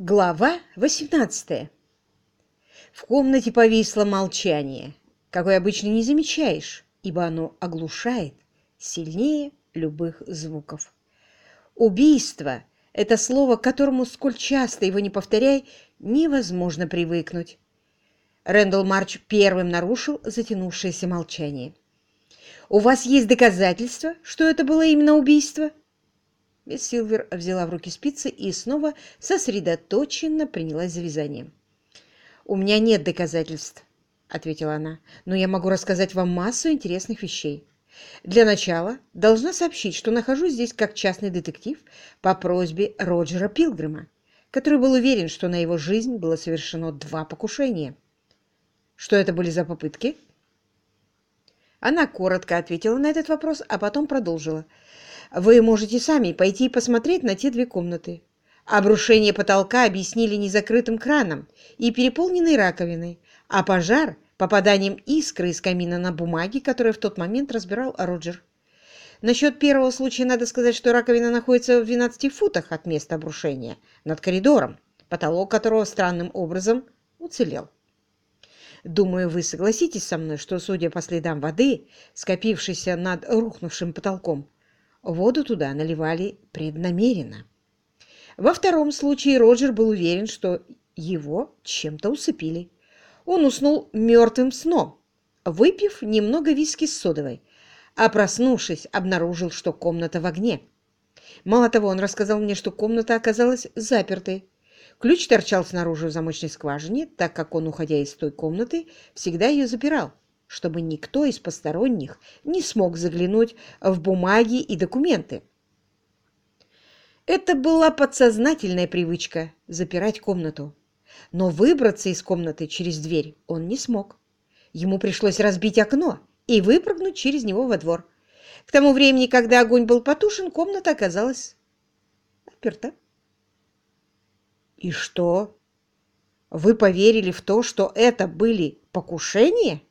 Глава 18 В комнате повисло молчание, какое обычно не замечаешь, ибо оно оглушает сильнее любых звуков. Убийство — это слово, к которому, сколь часто его не повторяй, невозможно привыкнуть. Рэндалл Марч первым нарушил затянувшееся молчание. «У вас есть доказательства, что это было именно убийство?» Мисс Силвер взяла в руки спицы и снова сосредоточенно принялась за вязание. «У меня нет доказательств», — ответила она, «но я могу рассказать вам массу интересных вещей. Для начала должна сообщить, что нахожусь здесь как частный детектив по просьбе Роджера Пилгрима, который был уверен, что на его жизнь было совершено два покушения. Что это были за попытки?» Она коротко ответила на этот вопрос, а потом продолжила. Вы можете сами пойти и посмотреть на те две комнаты. Обрушение потолка объяснили незакрытым краном и переполненной раковиной, а пожар – попаданием искры из камина на бумаге, которую в тот момент разбирал Роджер. Насчет первого случая надо сказать, что раковина находится в 12 футах от места обрушения, над коридором, потолок которого странным образом уцелел. Думаю, вы согласитесь со мной, что, судя по следам воды, скопившейся над рухнувшим потолком, Воду туда наливали преднамеренно. Во втором случае Роджер был уверен, что его чем-то усыпили. Он уснул мертвым сном, выпив немного виски с содовой, а проснувшись, обнаружил, что комната в огне. Мало того, он рассказал мне, что комната оказалась запертой. Ключ торчал снаружи в замочной скважине, так как он, уходя из той комнаты, всегда ее запирал чтобы никто из посторонних не смог заглянуть в бумаги и документы. Это была подсознательная привычка – запирать комнату. Но выбраться из комнаты через дверь он не смог. Ему пришлось разбить окно и выпрыгнуть через него во двор. К тому времени, когда огонь был потушен, комната оказалась заперта. И что? Вы поверили в то, что это были покушения?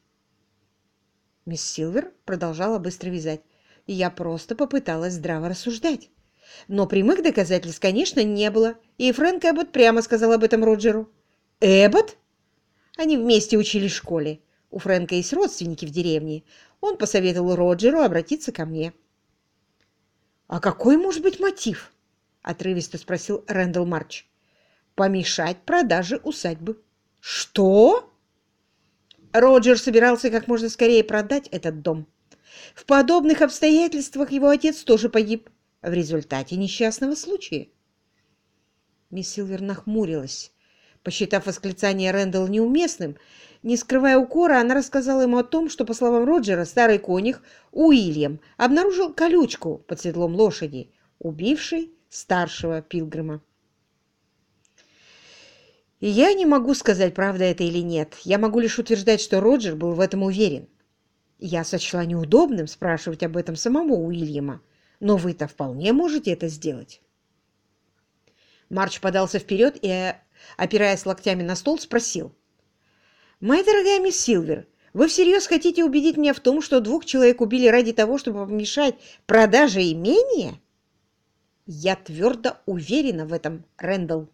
Мисс Силвер продолжала быстро вязать. Я просто попыталась здраво рассуждать. Но прямых доказательств, конечно, не было, и Фрэнк Эббот прямо сказал об этом Роджеру. «Эббот?» Они вместе учились в школе. У Фрэнка есть родственники в деревне. Он посоветовал Роджеру обратиться ко мне. «А какой может быть мотив?» — отрывисто спросил Рэндалл Марч. «Помешать продаже усадьбы». «Что?» Роджер собирался как можно скорее продать этот дом. В подобных обстоятельствах его отец тоже погиб в результате несчастного случая. Мисс Силвер нахмурилась. Посчитав восклицание Рэндалл неуместным, не скрывая укора, она рассказала ему о том, что, по словам Роджера, старый конюх Уильям обнаружил колючку под седлом лошади, убившей старшего пилгрима. Я не могу сказать, правда это или нет. Я могу лишь утверждать, что Роджер был в этом уверен. Я сочла неудобным спрашивать об этом самого Уильяма, но вы-то вполне можете это сделать. Марч подался вперед и, опираясь локтями на стол, спросил. «Моя дорогая мисс Силвер, вы всерьез хотите убедить меня в том, что двух человек убили ради того, чтобы помешать продаже имения?» «Я твердо уверена в этом, Рэндалл».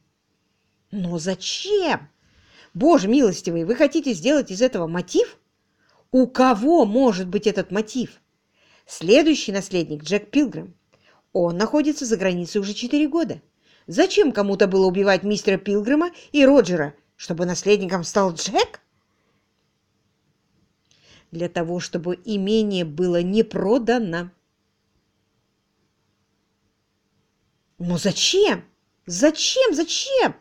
Но зачем? Боже милостивый, вы хотите сделать из этого мотив? У кого может быть этот мотив? Следующий наследник Джек Пилгрим. Он находится за границей уже четыре года. Зачем кому-то было убивать мистера Пилгрима и Роджера, чтобы наследником стал Джек? Для того, чтобы имение было не продано. Но зачем? Зачем? Зачем?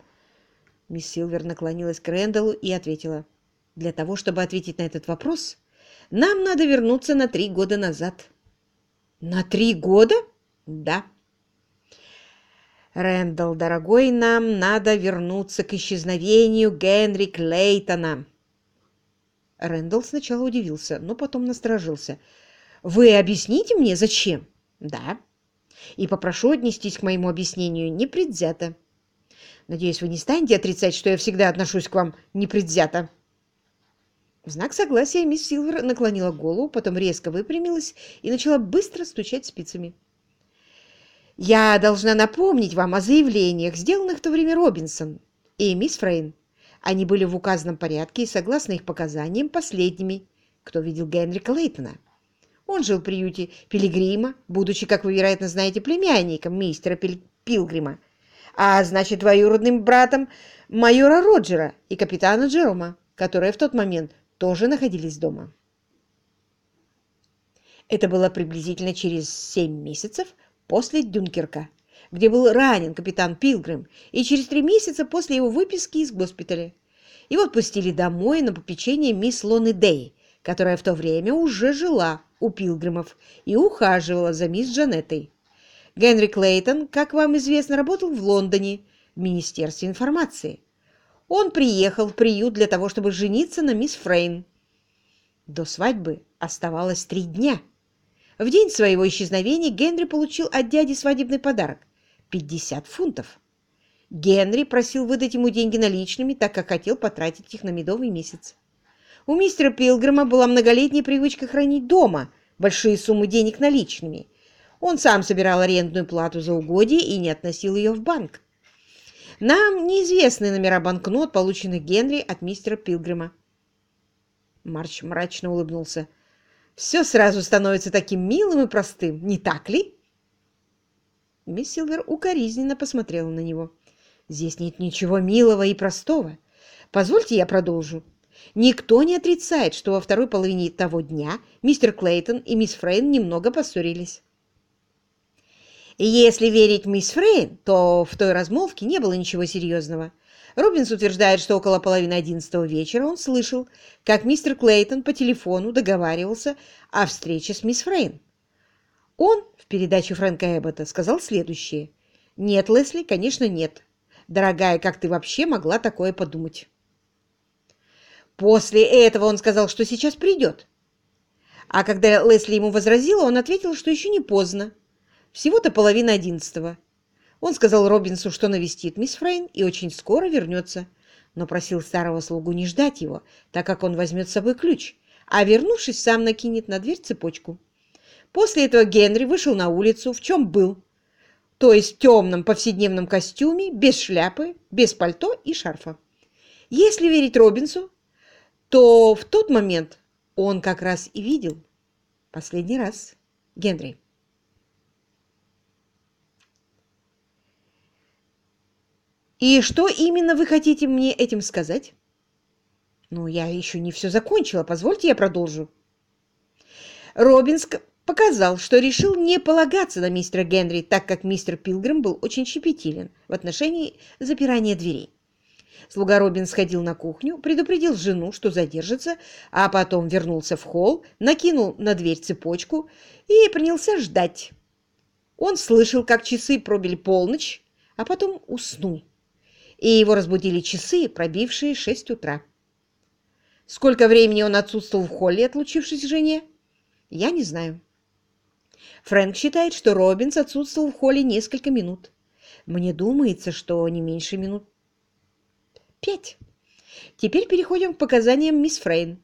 Мисс Силвер наклонилась к Рэндаллу и ответила. «Для того, чтобы ответить на этот вопрос, нам надо вернуться на три года назад». «На три года?» «Да». «Рэндалл, дорогой, нам надо вернуться к исчезновению Генри Клейтона». Рэндалл сначала удивился, но потом насторожился. «Вы объясните мне, зачем?» «Да». «И попрошу отнестись к моему объяснению непредвзято». Надеюсь, вы не станете отрицать, что я всегда отношусь к вам непредвзято. В знак согласия мисс Силвер наклонила голову, потом резко выпрямилась и начала быстро стучать спицами. Я должна напомнить вам о заявлениях, сделанных в то время Робинсон и мисс Фрейн. Они были в указанном порядке и, согласно их показаниям, последними, кто видел Генрика Лейтона. Он жил в приюте Пилигрима, будучи, как вы, вероятно, знаете, племянником мистера Пил Пилгрима, а значит, двоюродным братом майора Роджера и капитана Джерома, которые в тот момент тоже находились дома. Это было приблизительно через семь месяцев после Дюнкерка, где был ранен капитан Пилгрим, и через три месяца после его выписки из госпиталя. Его отпустили домой на попечение мисс Лоны Дэй, которая в то время уже жила у Пилгримов и ухаживала за мисс Джанеттой. Генри Клейтон, как вам известно, работал в Лондоне в Министерстве информации. Он приехал в приют для того, чтобы жениться на мисс Фрейн. До свадьбы оставалось три дня. В день своего исчезновения Генри получил от дяди свадебный подарок – 50 фунтов. Генри просил выдать ему деньги наличными, так как хотел потратить их на медовый месяц. У мистера Пилгрима была многолетняя привычка хранить дома большие суммы денег наличными. Он сам собирал арендную плату за угодье и не относил ее в банк. Нам неизвестны номера банкнот, полученных Генри от мистера Пилгрима. Марч мрачно улыбнулся. «Все сразу становится таким милым и простым, не так ли?» Мисс Силвер укоризненно посмотрела на него. «Здесь нет ничего милого и простого. Позвольте я продолжу. Никто не отрицает, что во второй половине того дня мистер Клейтон и мисс Фрейн немного поссорились. Если верить мисс Фрейн, то в той размолвке не было ничего серьезного. Робинс утверждает, что около половины одиннадцатого вечера он слышал, как мистер Клейтон по телефону договаривался о встрече с мисс Фрейн. Он в передаче Фрэнка Эббота сказал следующее. «Нет, Лесли, конечно, нет. Дорогая, как ты вообще могла такое подумать?» После этого он сказал, что сейчас придет. А когда Лесли ему возразила, он ответил, что еще не поздно. Всего-то половина одиннадцатого. Он сказал Робинсу, что навестит мисс Фрейн и очень скоро вернется, но просил старого слугу не ждать его, так как он возьмет с собой ключ, а вернувшись, сам накинет на дверь цепочку. После этого Генри вышел на улицу, в чем был, то есть в темном повседневном костюме, без шляпы, без пальто и шарфа. Если верить Робинсу, то в тот момент он как раз и видел последний раз Генри. И что именно вы хотите мне этим сказать? Ну, я еще не все закончила. Позвольте, я продолжу. Робинск показал, что решил не полагаться на мистера Генри, так как мистер Пилгрим был очень щепетилен в отношении запирания дверей. Слуга Робин сходил на кухню, предупредил жену, что задержится, а потом вернулся в холл, накинул на дверь цепочку и принялся ждать. Он слышал, как часы пробили полночь, а потом уснул. И его разбудили часы, пробившие шесть утра. Сколько времени он отсутствовал в холле, отлучившись к жене, я не знаю. Фрэнк считает, что Робинс отсутствовал в холле несколько минут. Мне думается, что не меньше минут Пять. Теперь переходим к показаниям мисс Фрейн.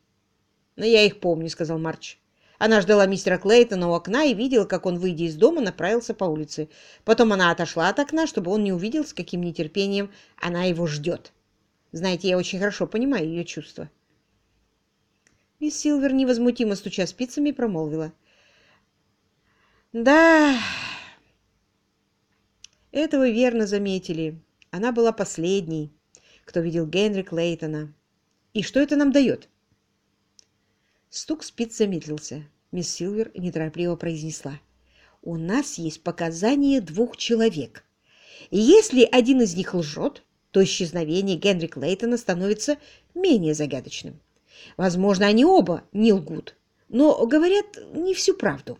Но я их помню, сказал Марч. Она ждала мистера Клейтона у окна и видела, как он, выйдя из дома, направился по улице. Потом она отошла от окна, чтобы он не увидел, с каким нетерпением она его ждет. Знаете, я очень хорошо понимаю ее чувства. Мисс Силвер, невозмутимо стуча спицами, промолвила. «Да, это вы верно заметили. Она была последней кто видел Генри Клейтона. И что это нам дает? Стук спиц замедлился. Мисс Силвер неторопливо произнесла. «У нас есть показания двух человек. И если один из них лжет, то исчезновение Генри Клейтона становится менее загадочным. Возможно, они оба не лгут, но говорят не всю правду.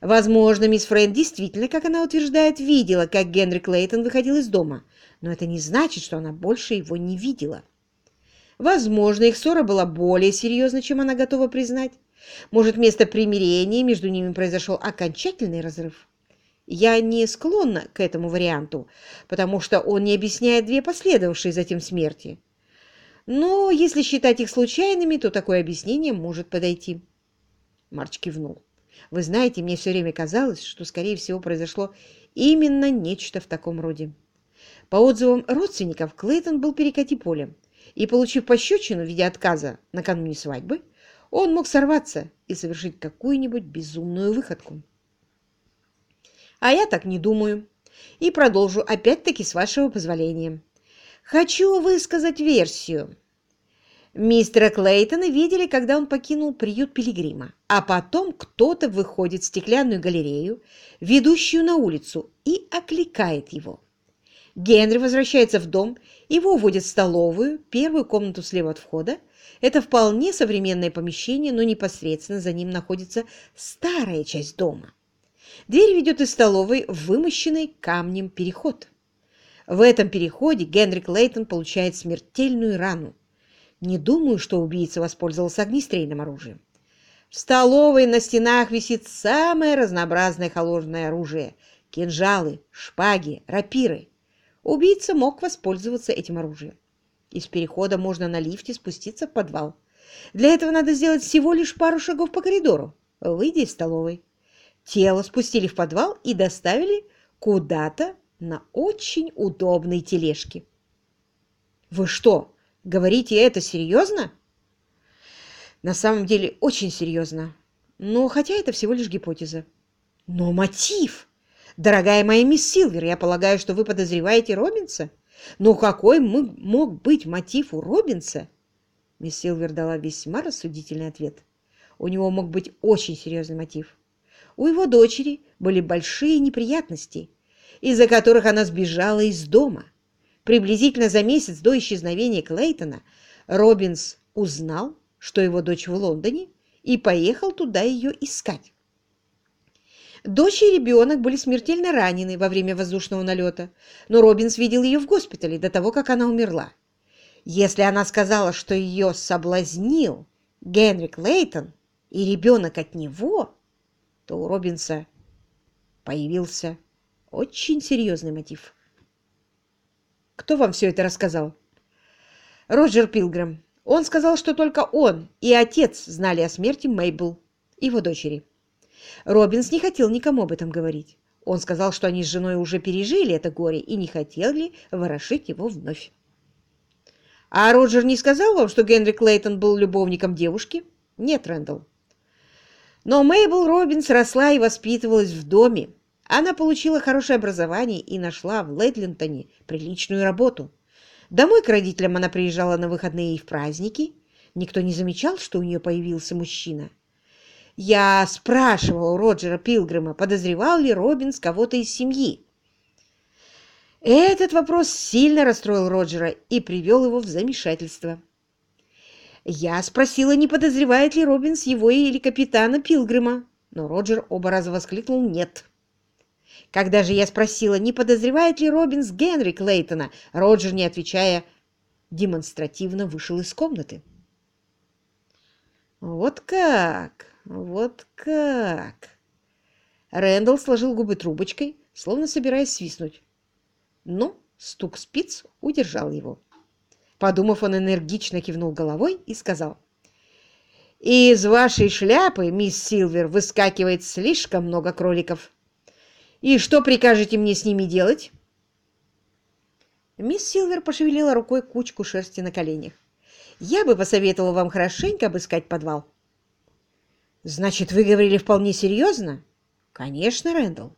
Возможно, мисс Фрейн действительно, как она утверждает, видела, как Генри Клейтон выходил из дома, но это не значит, что она больше его не видела. Возможно, их ссора была более серьезной, чем она готова признать. Может, вместо примирения между ними произошел окончательный разрыв. Я не склонна к этому варианту, потому что он не объясняет две последовавшие затем смерти. Но если считать их случайными, то такое объяснение может подойти. Марч кивнул. Вы знаете, мне все время казалось, что, скорее всего, произошло именно нечто в таком роде. По отзывам родственников, Клейтон был перекати полем, и, получив пощечину в виде отказа накануне свадьбы, он мог сорваться и совершить какую-нибудь безумную выходку. А я так не думаю. И продолжу опять-таки с вашего позволения. Хочу высказать версию. Мистера Клейтона видели, когда он покинул приют Пилигрима, а потом кто-то выходит в стеклянную галерею, ведущую на улицу, и окликает его. Генри возвращается в дом, его уводят в столовую, первую комнату слева от входа. Это вполне современное помещение, но непосредственно за ним находится старая часть дома. Дверь ведет из столовой в вымощенный камнем переход. В этом переходе Генри Клейтон получает смертельную рану. Не думаю, что убийца воспользовался огнестрельным оружием. В столовой на стенах висит самое разнообразное холодное оружие – кинжалы, шпаги, рапиры. Убийца мог воспользоваться этим оружием. Из перехода можно на лифте спуститься в подвал. Для этого надо сделать всего лишь пару шагов по коридору, выйдя из столовой. Тело спустили в подвал и доставили куда-то на очень удобной тележке. «Вы что, говорите это серьезно?» «На самом деле очень серьезно. Но хотя это всего лишь гипотеза». «Но мотив!» «Дорогая моя мисс Силвер, я полагаю, что вы подозреваете Робинса? Но какой мог быть мотив у Робинса?» Мисс Силвер дала весьма рассудительный ответ. У него мог быть очень серьезный мотив. У его дочери были большие неприятности, из-за которых она сбежала из дома. Приблизительно за месяц до исчезновения Клейтона Робинс узнал, что его дочь в Лондоне, и поехал туда ее искать. Дочь и ребенок были смертельно ранены во время воздушного налета, но Робинс видел ее в госпитале до того, как она умерла. Если она сказала, что ее соблазнил Генри Клейтон и ребенок от него, то у Робинса появился очень серьезный мотив. Кто вам все это рассказал? Роджер Пилгрэм. Он сказал, что только он и отец знали о смерти Мейбл, его дочери. Робинс не хотел никому об этом говорить. Он сказал, что они с женой уже пережили это горе и не хотели ворошить его вновь. А Роджер не сказал вам, что Генри Клейтон был любовником девушки? Нет, Рэндалл. Но Мейбл Робинс росла и воспитывалась в доме. Она получила хорошее образование и нашла в Лейтлинтоне приличную работу. Домой к родителям она приезжала на выходные и в праздники. Никто не замечал, что у нее появился мужчина. Я спрашивал у Роджера Пилгрима, подозревал ли Робинс кого-то из семьи. Этот вопрос сильно расстроил Роджера и привел его в замешательство. Я спросила, не подозревает ли Робинс его или капитана Пилгрима, но Роджер оба раза воскликнул «нет». Когда же я спросила, не подозревает ли Робинс Генри Клейтона, Роджер, не отвечая, демонстративно вышел из комнаты. «Вот как!» Вот как! Рэндалл сложил губы трубочкой, словно собираясь свистнуть. Но стук спиц удержал его. Подумав, он энергично кивнул головой и сказал. «Из вашей шляпы, мисс Силвер, выскакивает слишком много кроликов. И что прикажете мне с ними делать?» Мисс Силвер пошевелила рукой кучку шерсти на коленях. «Я бы посоветовала вам хорошенько обыскать подвал. Значит, вы говорили вполне серьезно? Конечно, Рэндалл.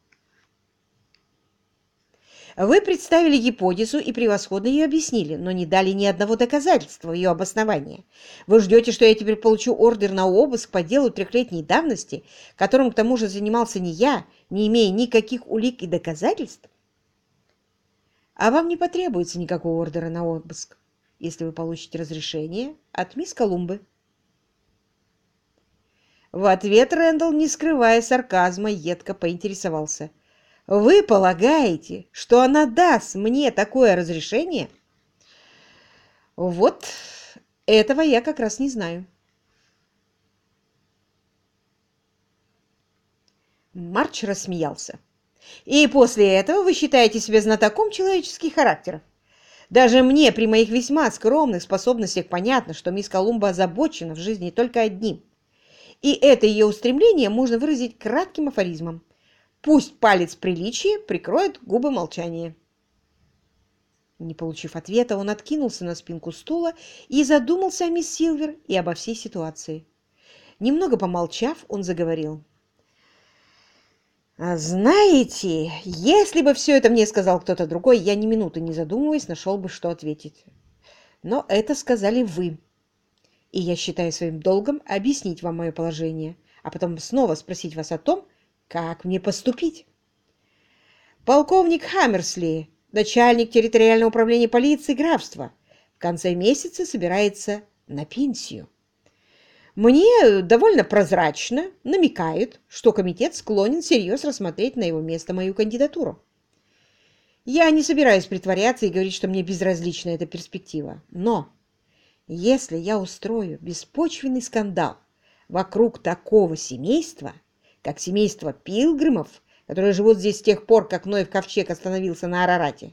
Вы представили гипотезу и превосходно ее объяснили, но не дали ни одного доказательства ее обоснования. Вы ждете, что я теперь получу ордер на обыск по делу трехлетней давности, которым к тому же занимался не я, не имея никаких улик и доказательств? А вам не потребуется никакого ордера на обыск, если вы получите разрешение от мисс Колумбы. В ответ Рэндалл, не скрывая сарказма, едко поинтересовался. «Вы полагаете, что она даст мне такое разрешение?» «Вот этого я как раз не знаю». Марч рассмеялся. «И после этого вы считаете себя знатоком человеческих характеров? Даже мне при моих весьма скромных способностях понятно, что мисс Колумба озабочена в жизни только одним – и это ее устремление можно выразить кратким афоризмом. Пусть палец приличия прикроет губы молчания. Не получив ответа, он откинулся на спинку стула и задумался о мисс Силвер и обо всей ситуации. Немного помолчав, он заговорил. «А «Знаете, если бы все это мне сказал кто-то другой, я ни минуты не задумываясь нашел бы, что ответить. Но это сказали вы, и я считаю своим долгом объяснить вам мое положение, а потом снова спросить вас о том, как мне поступить. Полковник Хаммерсли начальник территориального управления полиции графства, в конце месяца собирается на пенсию. Мне довольно прозрачно намекают, что комитет склонен всерьез рассмотреть на его место мою кандидатуру. Я не собираюсь притворяться и говорить, что мне безразлична эта перспектива. Но если я устрою беспочвенный скандал вокруг такого семейства, как семейство Пилгримов которые живут здесь с тех пор, как Ноев ковчег остановился на Арарате,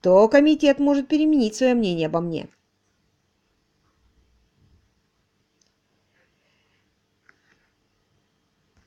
то комитет может переменить свое мнение обо мне.